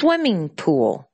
swimming pool.